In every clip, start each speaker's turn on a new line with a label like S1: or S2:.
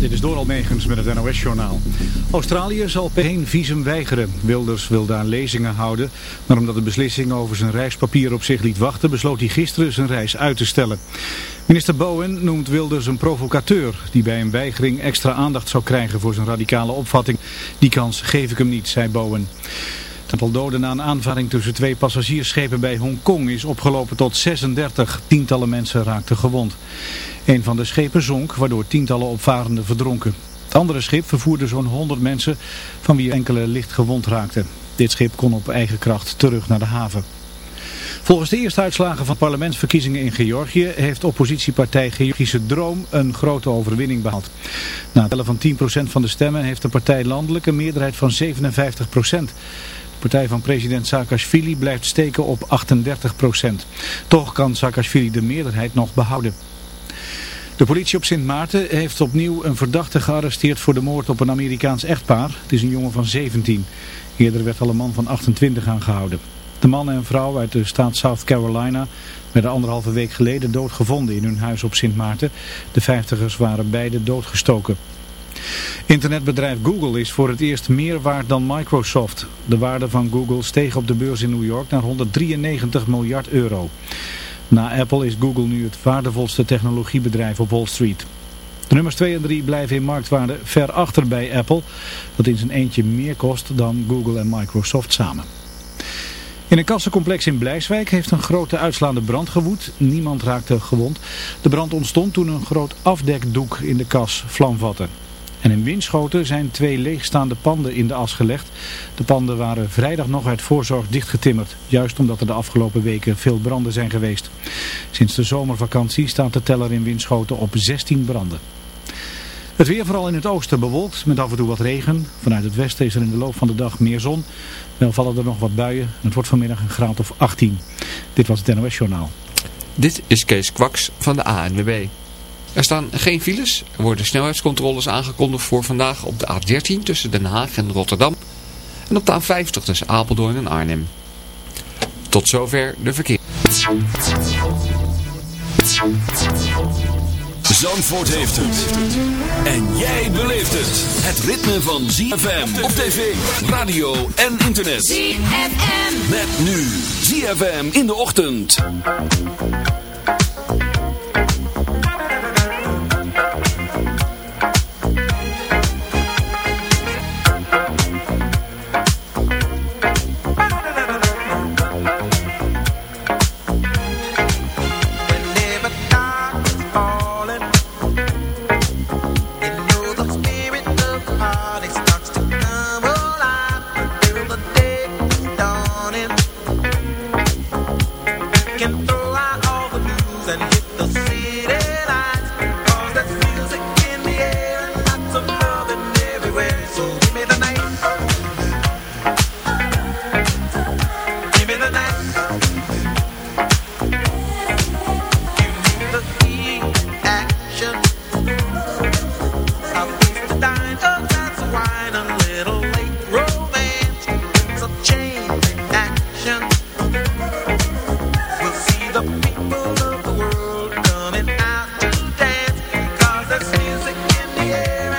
S1: Dit is Doral Megens met het NOS-journaal. Australië zal geen visum weigeren. Wilders wil daar lezingen houden. Maar omdat de beslissing over zijn reispapier op zich liet wachten... besloot hij gisteren zijn reis uit te stellen. Minister Bowen noemt Wilders een provocateur... die bij een weigering extra aandacht zou krijgen voor zijn radicale opvatting. Die kans geef ik hem niet, zei Bowen. Het aantal doden na een aanvaring tussen twee passagiersschepen bij Hongkong is opgelopen tot 36. Tientallen mensen raakten gewond. Een van de schepen zonk, waardoor tientallen opvarenden verdronken. Het andere schip vervoerde zo'n 100 mensen, van wie enkele licht gewond raakten. Dit schip kon op eigen kracht terug naar de haven. Volgens de eerste uitslagen van parlementsverkiezingen in Georgië heeft oppositiepartij Georgische Droom een grote overwinning behaald. Na het tellen van 10% van de stemmen heeft de partij landelijk een meerderheid van 57%. Partij van president Saakashvili blijft steken op 38%. Toch kan Saakashvili de meerderheid nog behouden. De politie op Sint Maarten heeft opnieuw een verdachte gearresteerd voor de moord op een Amerikaans echtpaar. Het is een jongen van 17. Eerder werd al een man van 28 aangehouden. De man en vrouw uit de staat South Carolina werden anderhalve week geleden doodgevonden in hun huis op Sint Maarten. De vijftigers waren beide doodgestoken. Internetbedrijf Google is voor het eerst meer waard dan Microsoft. De waarde van Google steeg op de beurs in New York naar 193 miljard euro. Na Apple is Google nu het waardevolste technologiebedrijf op Wall Street. De nummers 2 en 3 blijven in marktwaarde ver achter bij Apple, dat in zijn eentje meer kost dan Google en Microsoft samen. In een kassencomplex in Blijswijk heeft een grote uitslaande brand gewoed. Niemand raakte gewond. De brand ontstond toen een groot afdekdoek in de kas vlam vatte. En in Winschoten zijn twee leegstaande panden in de as gelegd. De panden waren vrijdag nog uit voorzorg dichtgetimmerd. Juist omdat er de afgelopen weken veel branden zijn geweest. Sinds de zomervakantie staat de teller in Winschoten op 16 branden. Het weer vooral in het oosten bewolkt met af en toe wat regen. Vanuit het westen is er in de loop van de dag meer zon. Wel vallen er nog wat buien. Het wordt vanmiddag een graad of 18. Dit was het NOS Journaal.
S2: Dit is Kees Kwaks van de ANWB. Er staan geen files. Er worden snelheidscontroles aangekondigd voor vandaag op de A13 tussen Den Haag en Rotterdam. En op de A50 tussen Apeldoorn en Arnhem. Tot zover de verkeer.
S3: Zandvoort heeft het. En jij beleeft het. Het ritme van ZFM op tv, radio en internet.
S4: ZFM.
S3: Met nu ZFM in de ochtend.
S5: Yeah.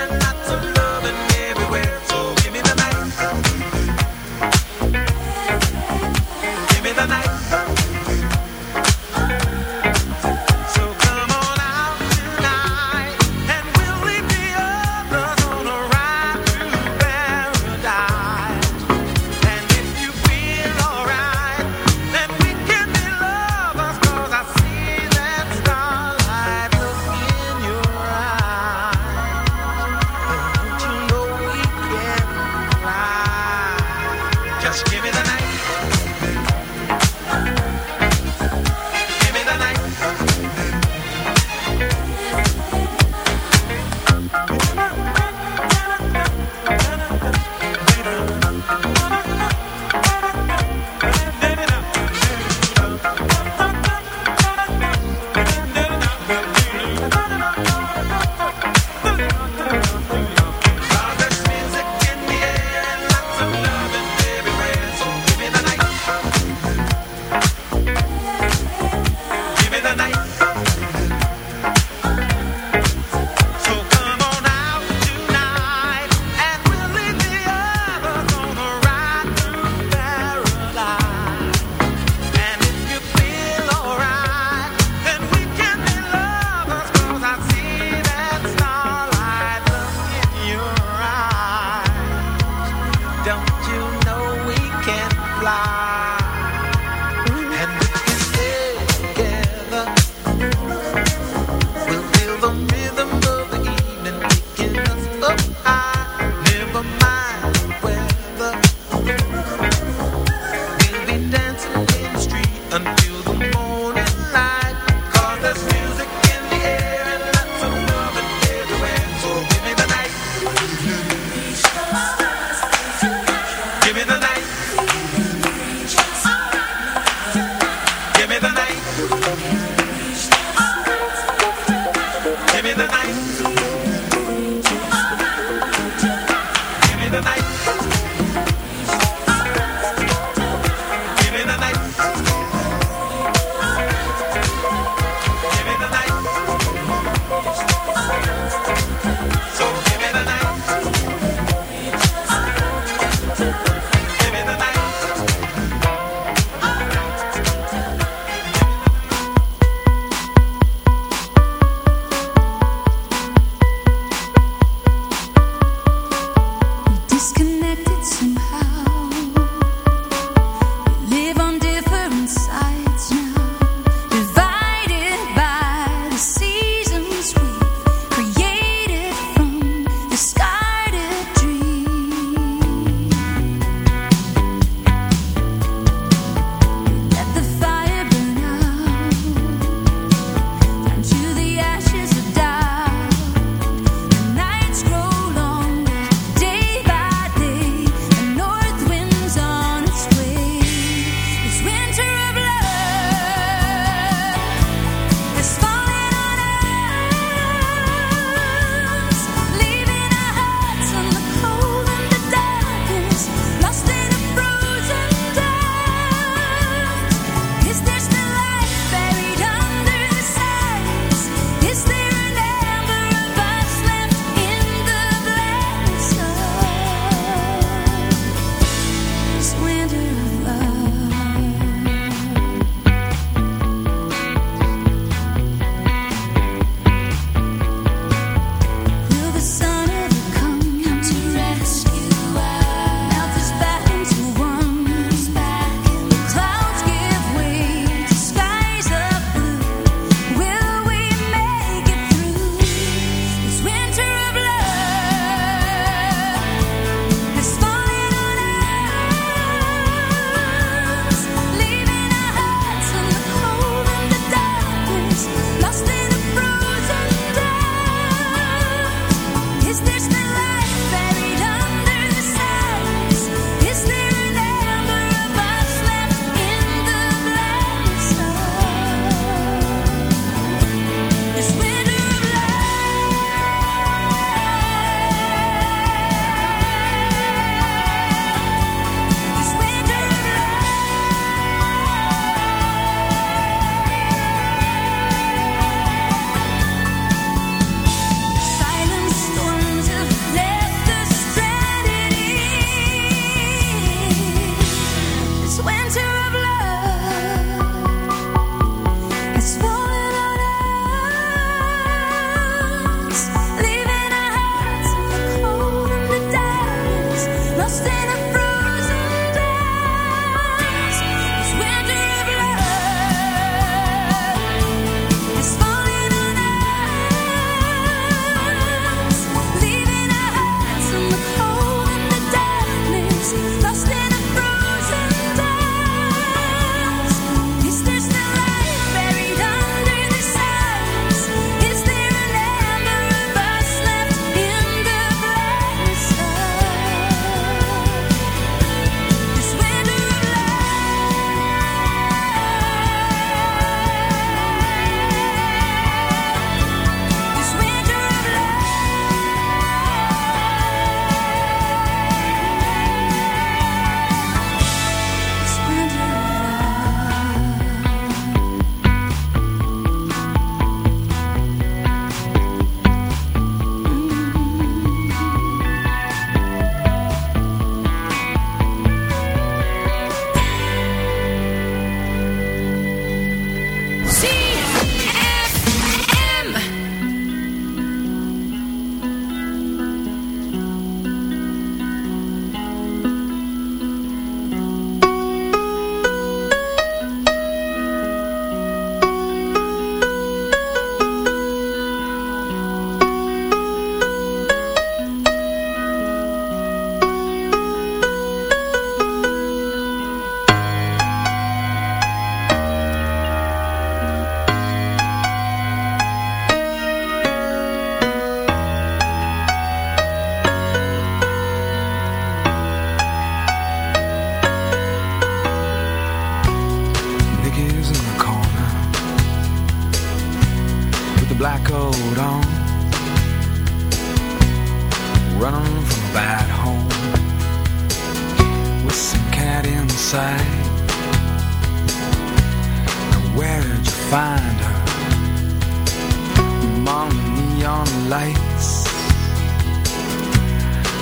S5: Lights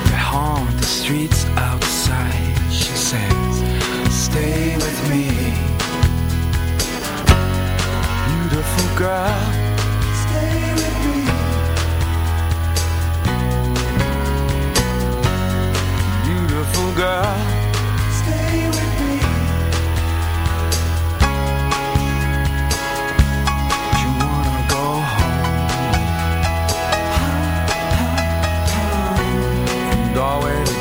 S5: that
S6: haunt the streets outside. She says, Stay with me, beautiful girl. Stay with me. Beautiful girl.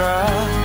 S6: girl,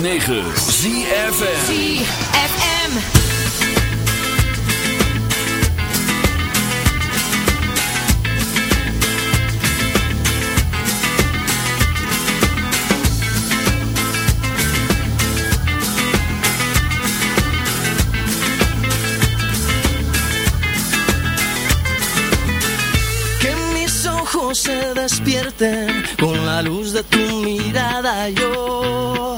S3: ZFM.
S7: ZFM.
S8: Que mis ojos se despierten con la luz de tu mirada. Yo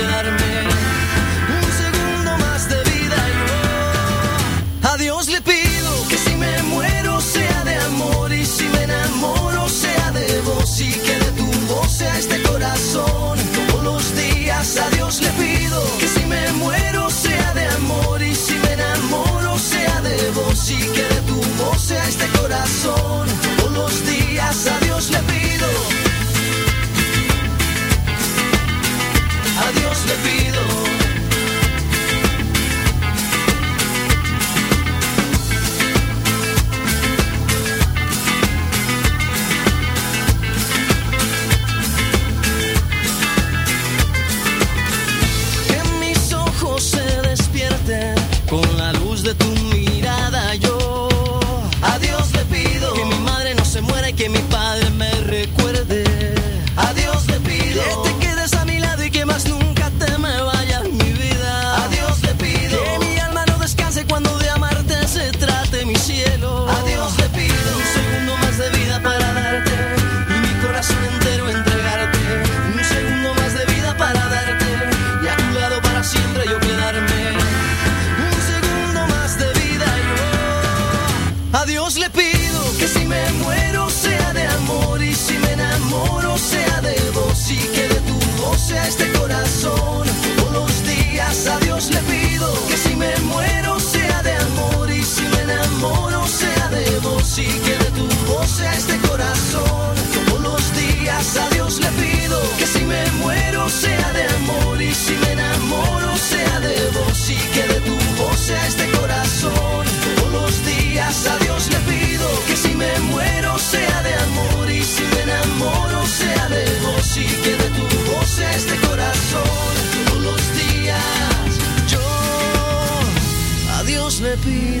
S3: be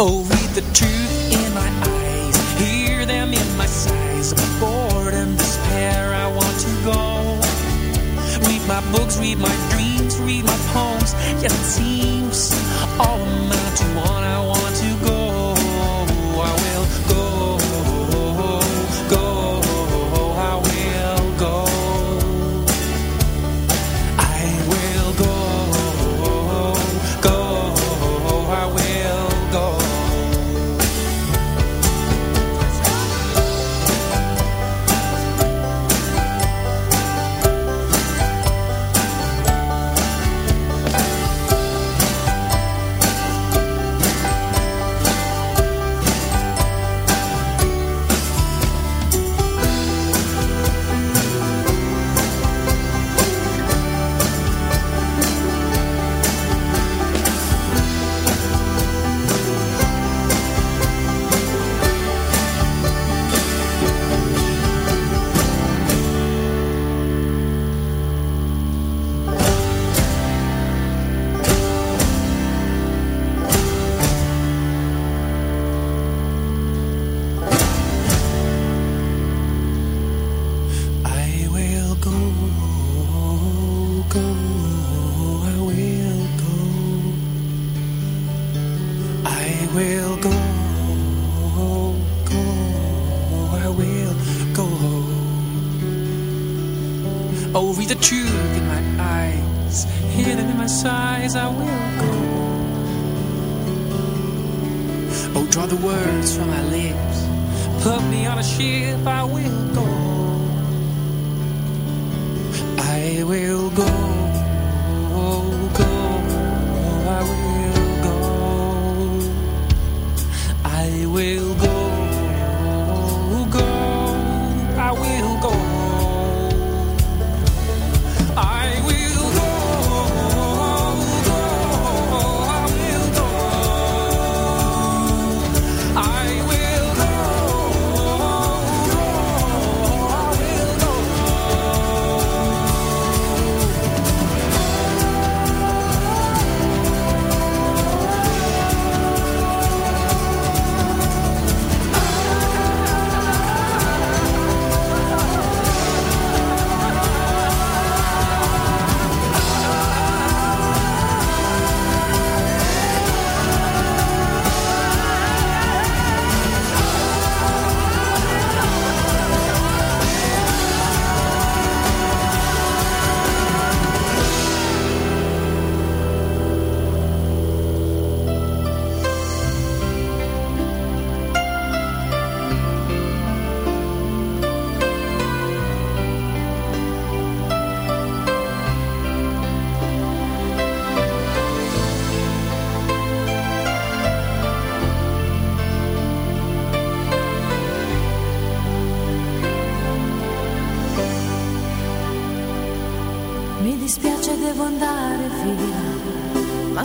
S6: Oh, read the truth in my eyes, hear them in my sighs. Boredom, despair, I want to go. Read my books, read my dreams, read my poems. Yes, it seems all amount to one. I want I will go. Oh, draw the words from my lips, put me on a ship, I will go.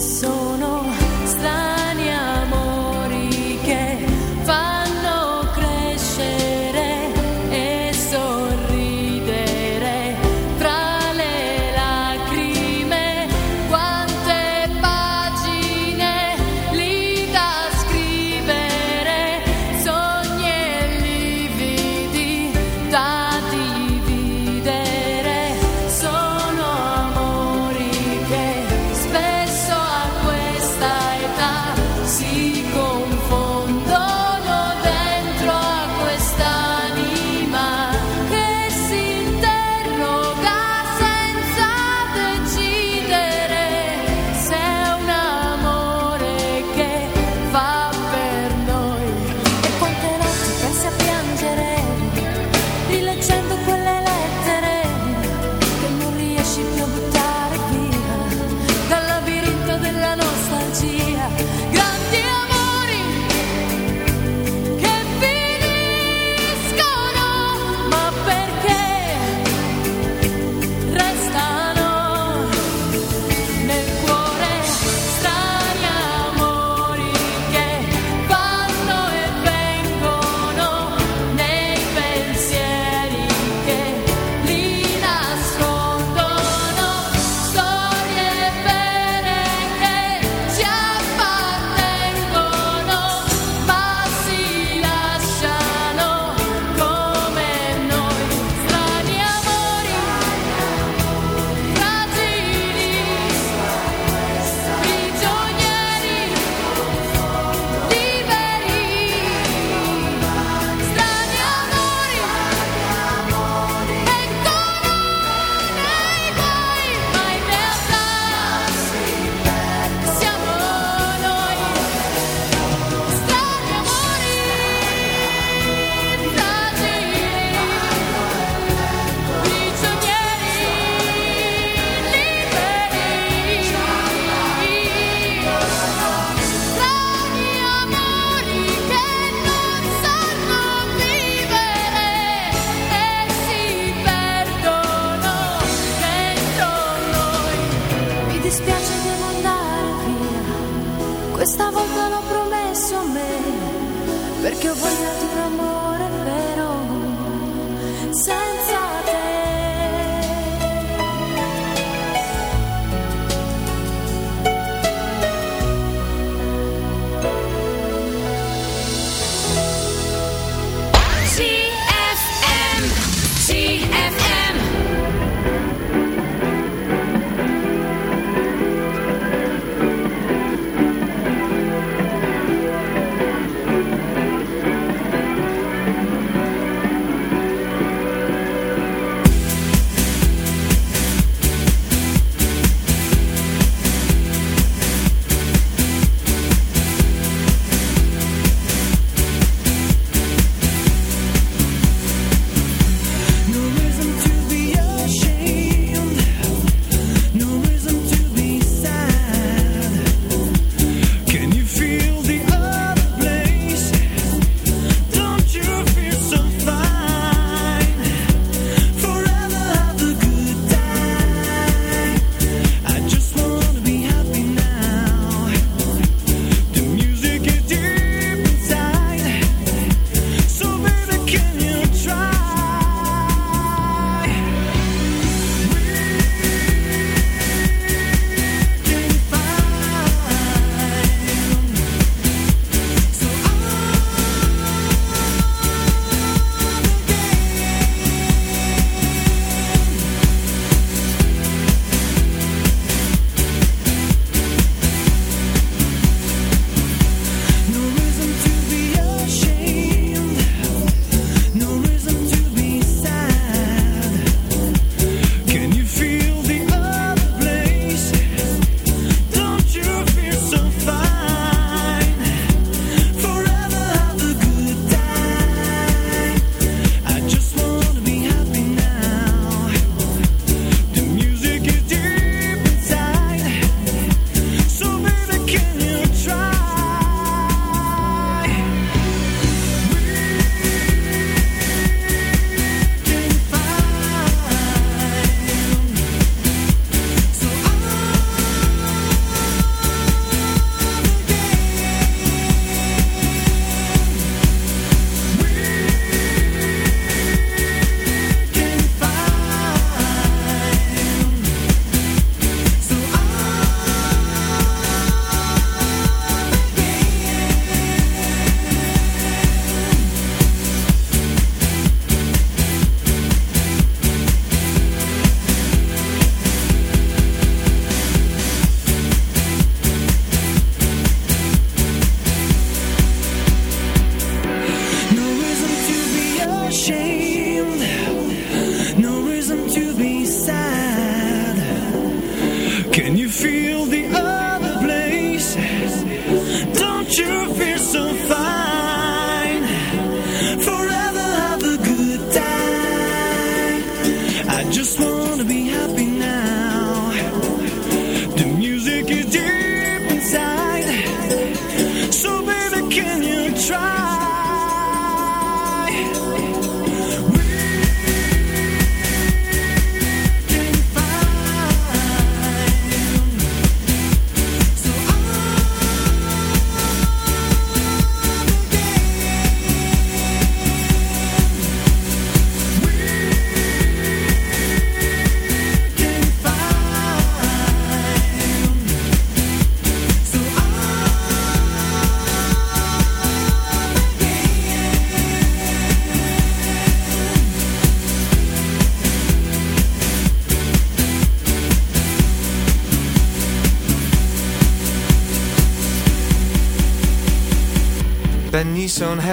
S3: sono
S9: strano.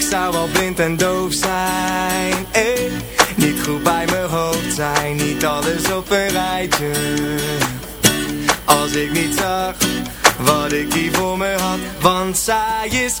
S9: Ik zou wel blind en doof zijn, eh. Niet goed bij mijn hoofd zijn, niet alles op een rijtje. Als ik niet zag, wat ik hier voor me had. Want zij is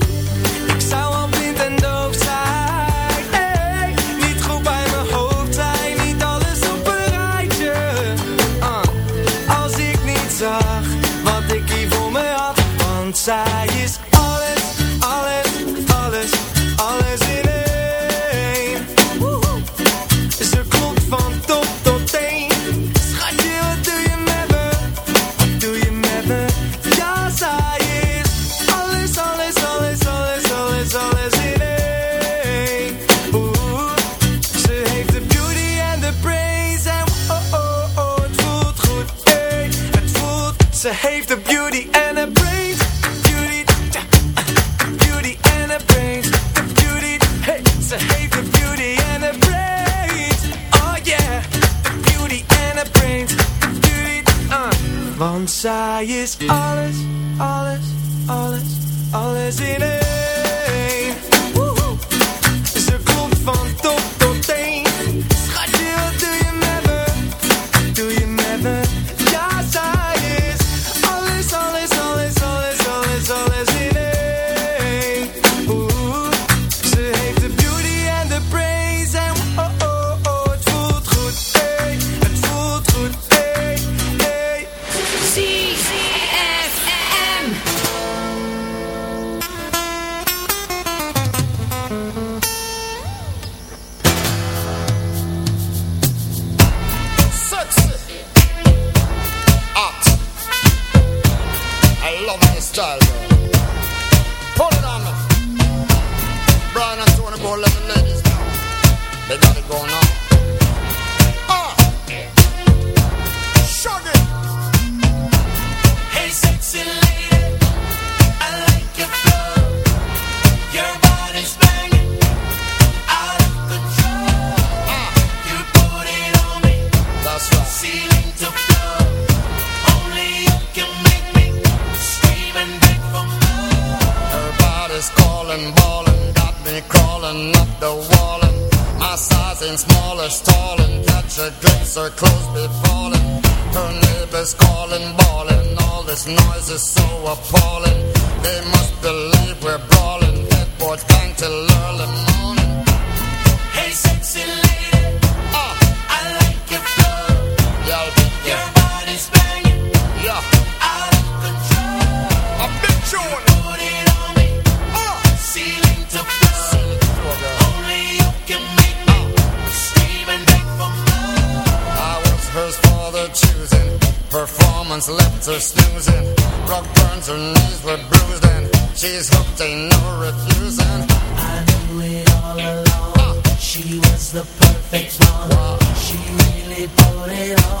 S10: it all.